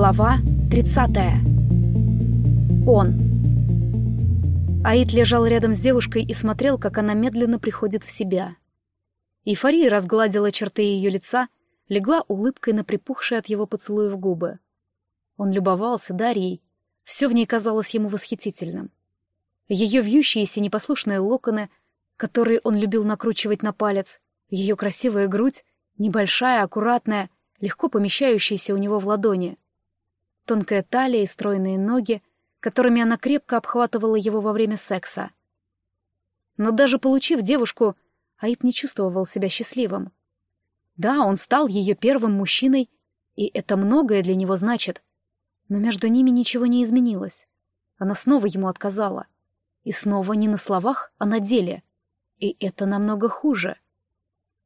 Глава 30. Он. Аид лежал рядом с девушкой и смотрел, как она медленно приходит в себя. Эйфория разгладила черты ее лица, легла улыбкой на припухшие от его поцелуев губы. Он любовался Дарьей, все в ней казалось ему восхитительным. Ее вьющиеся непослушные локоны, которые он любил накручивать на палец, ее красивая грудь, небольшая, аккуратная, легко помещающаяся у него в ладони — тонкая талия и стройные ноги, которыми она крепко обхватывала его во время секса. Но даже получив девушку, Аид не чувствовал себя счастливым. Да, он стал ее первым мужчиной, и это многое для него значит. Но между ними ничего не изменилось. Она снова ему отказала. И снова не на словах, а на деле. И это намного хуже.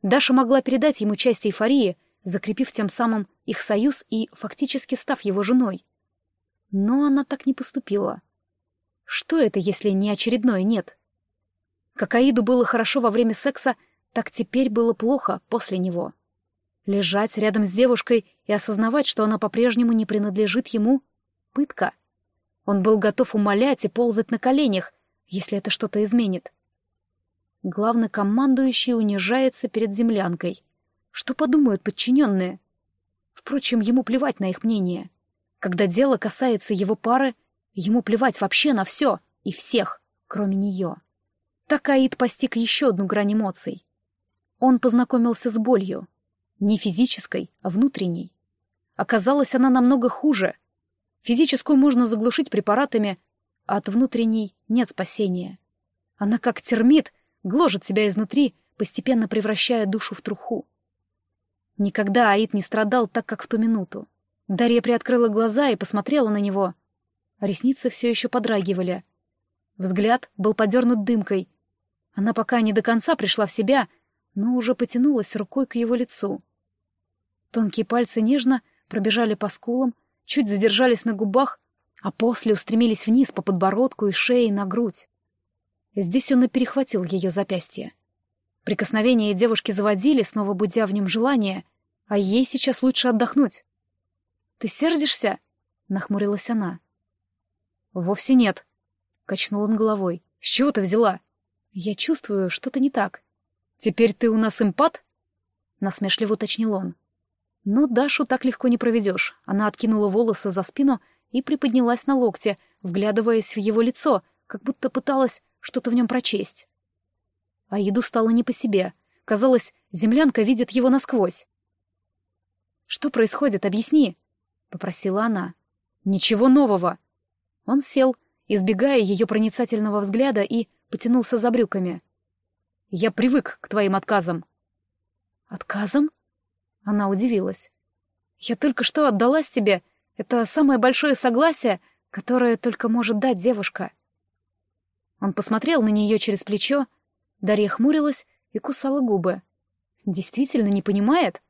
Даша могла передать ему часть эйфории, закрепив тем самым их союз и фактически став его женой. Но она так не поступила. Что это, если не очередное «нет»? Как Аиду было хорошо во время секса, так теперь было плохо после него. Лежать рядом с девушкой и осознавать, что она по-прежнему не принадлежит ему — пытка. Он был готов умолять и ползать на коленях, если это что-то изменит. Главнокомандующий унижается перед землянкой. Что подумают подчиненные? Впрочем, ему плевать на их мнение. Когда дело касается его пары, ему плевать вообще на все и всех, кроме нее. Так Аид постиг еще одну грань эмоций. Он познакомился с болью. Не физической, а внутренней. Оказалось, она намного хуже. Физическую можно заглушить препаратами, а от внутренней нет спасения. Она как термит, гложет себя изнутри, постепенно превращая душу в труху. Никогда Аид не страдал так, как в ту минуту. Дарья приоткрыла глаза и посмотрела на него. Ресницы все еще подрагивали. Взгляд был подернут дымкой. Она пока не до конца пришла в себя, но уже потянулась рукой к его лицу. Тонкие пальцы нежно пробежали по скулам, чуть задержались на губах, а после устремились вниз по подбородку и шее на грудь. Здесь он и перехватил ее запястье. Прикосновения девушки заводили, снова будя в нем желание, а ей сейчас лучше отдохнуть. «Ты сердишься?» — нахмурилась она. «Вовсе нет», — качнул он головой. «С чего ты взяла?» «Я чувствую, что-то не так». «Теперь ты у нас импат?» — насмешливо уточнил он. Но Дашу так легко не проведешь. Она откинула волосы за спину и приподнялась на локте, вглядываясь в его лицо, как будто пыталась что-то в нем прочесть а еду стало не по себе. Казалось, землянка видит его насквозь. «Что происходит? Объясни!» — попросила она. «Ничего нового!» Он сел, избегая ее проницательного взгляда, и потянулся за брюками. «Я привык к твоим отказам». «Отказам?» Она удивилась. «Я только что отдалась тебе. Это самое большое согласие, которое только может дать девушка». Он посмотрел на нее через плечо, Дарья хмурилась и кусала губы. Действительно не понимает?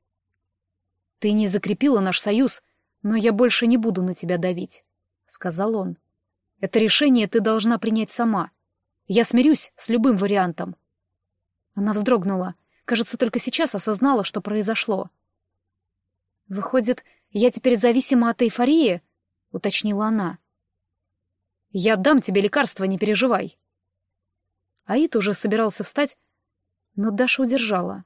Ты не закрепила наш союз, но я больше не буду на тебя давить, сказал он. Это решение ты должна принять сама. Я смирюсь с любым вариантом. Она вздрогнула. Кажется, только сейчас осознала, что произошло. Выходит, я теперь зависима от эйфории? уточнила она. Я дам тебе лекарство, не переживай. Аид уже собирался встать, но Даша удержала.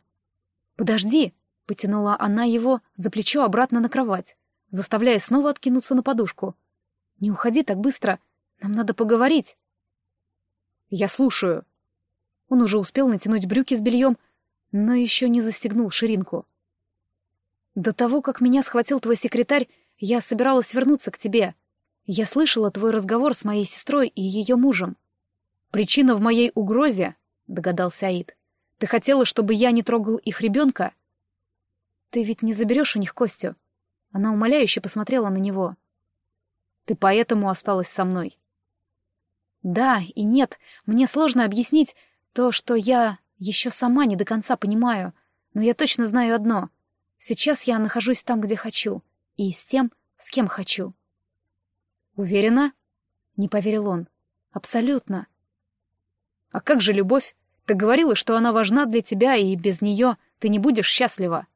«Подожди!» — потянула она его за плечо обратно на кровать, заставляя снова откинуться на подушку. «Не уходи так быстро, нам надо поговорить». «Я слушаю». Он уже успел натянуть брюки с бельем, но еще не застегнул ширинку. «До того, как меня схватил твой секретарь, я собиралась вернуться к тебе. Я слышала твой разговор с моей сестрой и ее мужем. «Причина в моей угрозе», — догадался Аид. «Ты хотела, чтобы я не трогал их ребенка?» «Ты ведь не заберешь у них Костю?» Она умоляюще посмотрела на него. «Ты поэтому осталась со мной». «Да и нет, мне сложно объяснить то, что я еще сама не до конца понимаю, но я точно знаю одно. Сейчас я нахожусь там, где хочу, и с тем, с кем хочу». «Уверена?» — не поверил он. «Абсолютно. А как же любовь? Ты говорила, что она важна для тебя, и без нее ты не будешь счастлива.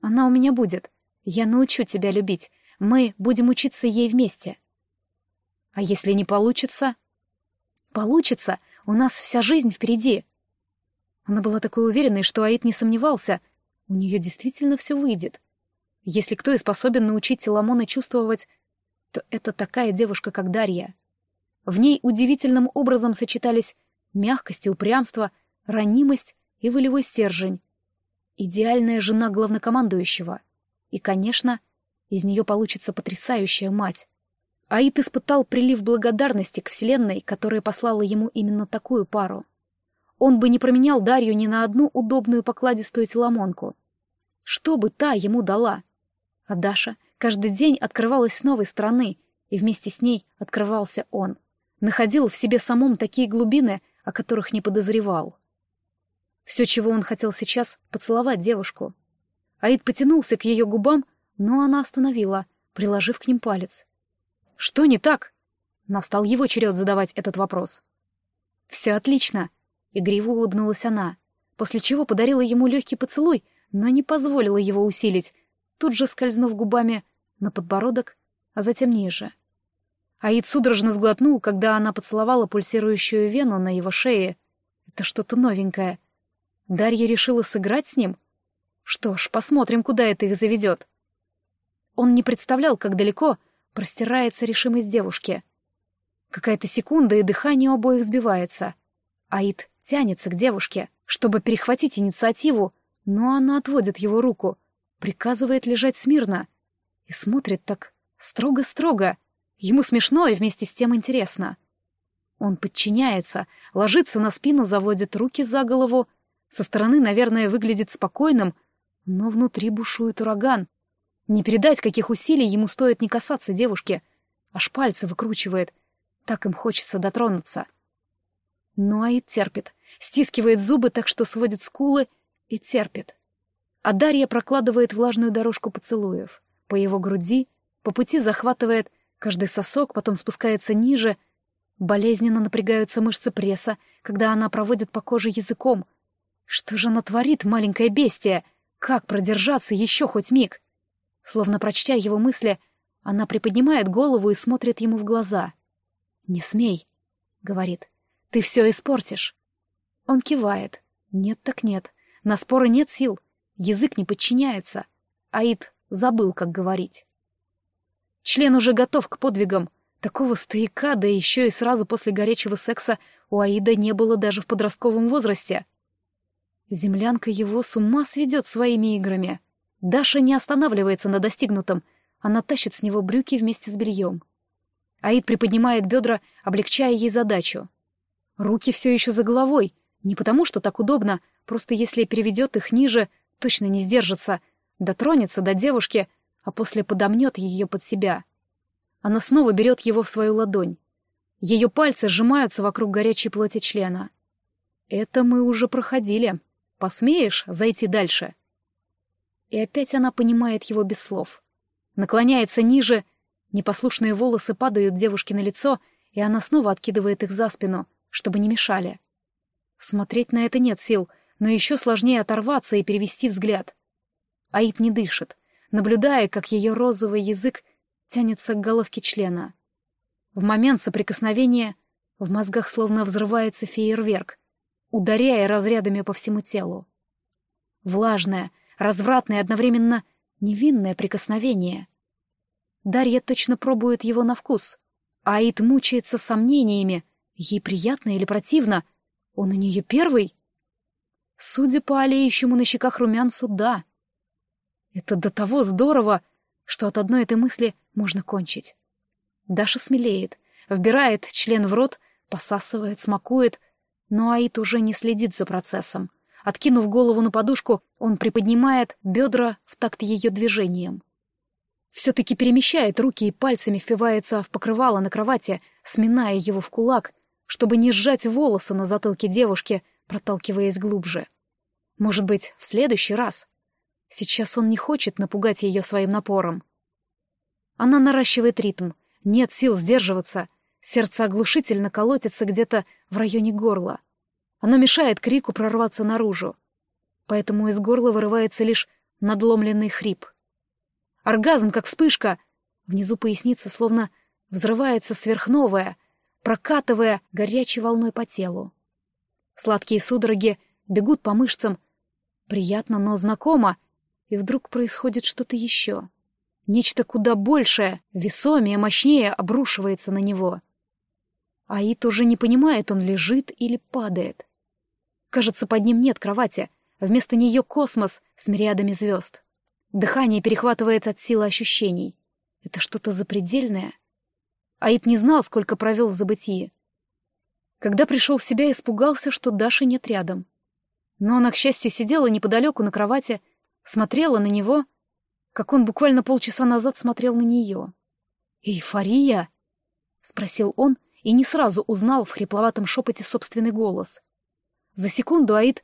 Она у меня будет. Я научу тебя любить. мы будем учиться ей вместе. А если не получится? Получится, у нас вся жизнь впереди. Она была такой уверенной, что Аид не сомневался. У нее действительно все выйдет. Если кто и способен научить Теламона чувствовать, то это такая девушка, как Дарья. В ней удивительным образом сочетались мягкость и упрямство, ранимость и волевой стержень. Идеальная жена главнокомандующего. И, конечно, из нее получится потрясающая мать. Аид испытал прилив благодарности к Вселенной, которая послала ему именно такую пару. Он бы не променял Дарью ни на одну удобную покладистую теломонку. Что бы та ему дала? А Даша каждый день открывалась с новой стороны, и вместе с ней открывался он. Находил в себе самом такие глубины, о которых не подозревал. Все, чего он хотел сейчас, — поцеловать девушку. Аид потянулся к ее губам, но она остановила, приложив к ним палец. «Что не так?» Настал его черед задавать этот вопрос. «Все отлично», — игриво улыбнулась она, после чего подарила ему легкий поцелуй, но не позволила его усилить, тут же скользнув губами на подбородок, а затем ниже. Аид судорожно сглотнул, когда она поцеловала пульсирующую вену на его шее. Это что-то новенькое. Дарья решила сыграть с ним? Что ж, посмотрим, куда это их заведет. Он не представлял, как далеко простирается решимость девушки. Какая-то секунда, и дыхание обоих сбивается. Аид тянется к девушке, чтобы перехватить инициативу, но она отводит его руку, приказывает лежать смирно и смотрит так строго-строго — Ему смешно и вместе с тем интересно. Он подчиняется, ложится на спину, заводит руки за голову. Со стороны, наверное, выглядит спокойным, но внутри бушует ураган. Не передать, каких усилий ему стоит не касаться девушки. Аж пальцы выкручивает. Так им хочется дотронуться. Но Аид терпит. Стискивает зубы так, что сводит скулы, и терпит. А Дарья прокладывает влажную дорожку поцелуев. По его груди, по пути захватывает Каждый сосок потом спускается ниже. Болезненно напрягаются мышцы пресса, когда она проводит по коже языком. Что же она творит, маленькое бестия? Как продержаться еще хоть миг? Словно прочтя его мысли, она приподнимает голову и смотрит ему в глаза. «Не смей», — говорит, — «ты все испортишь». Он кивает. «Нет так нет. На споры нет сил. Язык не подчиняется. Аид забыл, как говорить». Член уже готов к подвигам. Такого стояка, да еще и сразу после горячего секса, у Аида не было даже в подростковом возрасте. Землянка его с ума сведет своими играми. Даша не останавливается на достигнутом, она тащит с него брюки вместе с бельем. Аид приподнимает бедра, облегчая ей задачу. Руки все еще за головой, не потому что так удобно, просто если переведет их ниже, точно не сдержится, дотронется до девушки — а после подомнет ее под себя. Она снова берет его в свою ладонь. Ее пальцы сжимаются вокруг горячей плоти члена. Это мы уже проходили. Посмеешь зайти дальше? И опять она понимает его без слов. Наклоняется ниже, непослушные волосы падают девушке на лицо, и она снова откидывает их за спину, чтобы не мешали. Смотреть на это нет сил, но еще сложнее оторваться и перевести взгляд. Аид не дышит наблюдая, как ее розовый язык тянется к головке члена. В момент соприкосновения в мозгах словно взрывается фейерверк, ударяя разрядами по всему телу. Влажное, развратное одновременно невинное прикосновение. Дарья точно пробует его на вкус. Аид мучается сомнениями, ей приятно или противно. Он у нее первый? Судя по олеющему на щеках румянцу, да. Это до того здорово, что от одной этой мысли можно кончить. Даша смелеет, вбирает член в рот, посасывает, смакует, но Аид уже не следит за процессом. Откинув голову на подушку, он приподнимает бедра в такт ее движением. Все-таки перемещает руки и пальцами впивается в покрывало на кровати, сминая его в кулак, чтобы не сжать волосы на затылке девушки, проталкиваясь глубже. Может быть, в следующий раз. Сейчас он не хочет напугать ее своим напором. Она наращивает ритм, нет сил сдерживаться, сердце оглушительно колотится где-то в районе горла. Оно мешает крику прорваться наружу. Поэтому из горла вырывается лишь надломленный хрип. Оргазм, как вспышка. Внизу поясницы словно взрывается сверхновая, прокатывая горячей волной по телу. Сладкие судороги бегут по мышцам. Приятно, но знакомо. И вдруг происходит что-то еще. Нечто куда большее, весомее, мощнее обрушивается на него. Аид уже не понимает, он лежит или падает. Кажется, под ним нет кровати. Вместо нее космос с мириадами звезд. Дыхание перехватывает от силы ощущений. Это что-то запредельное. Аид не знал, сколько провел в забытии. Когда пришел в себя, испугался, что Даши нет рядом. Но она, к счастью, сидела неподалеку на кровати, смотрела на него, как он буквально полчаса назад смотрел на нее. «Эйфория?» — спросил он и не сразу узнал в хрипловатом шепоте собственный голос. За секунду Аид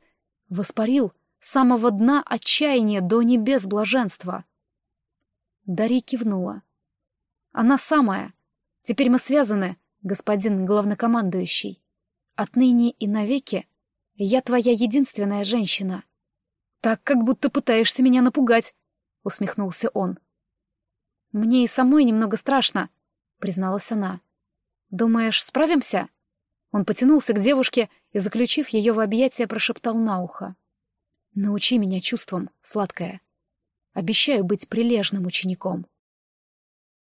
воспарил с самого дна отчаяния до небес блаженства. Дарья кивнула. «Она самая. Теперь мы связаны, господин главнокомандующий. Отныне и навеки я твоя единственная женщина. Так, как будто пытаешься меня напугать, — усмехнулся он. Мне и самой немного страшно, — призналась она. Думаешь, справимся? Он потянулся к девушке и, заключив ее в объятия, прошептал на ухо. Научи меня чувствам, сладкая. Обещаю быть прилежным учеником.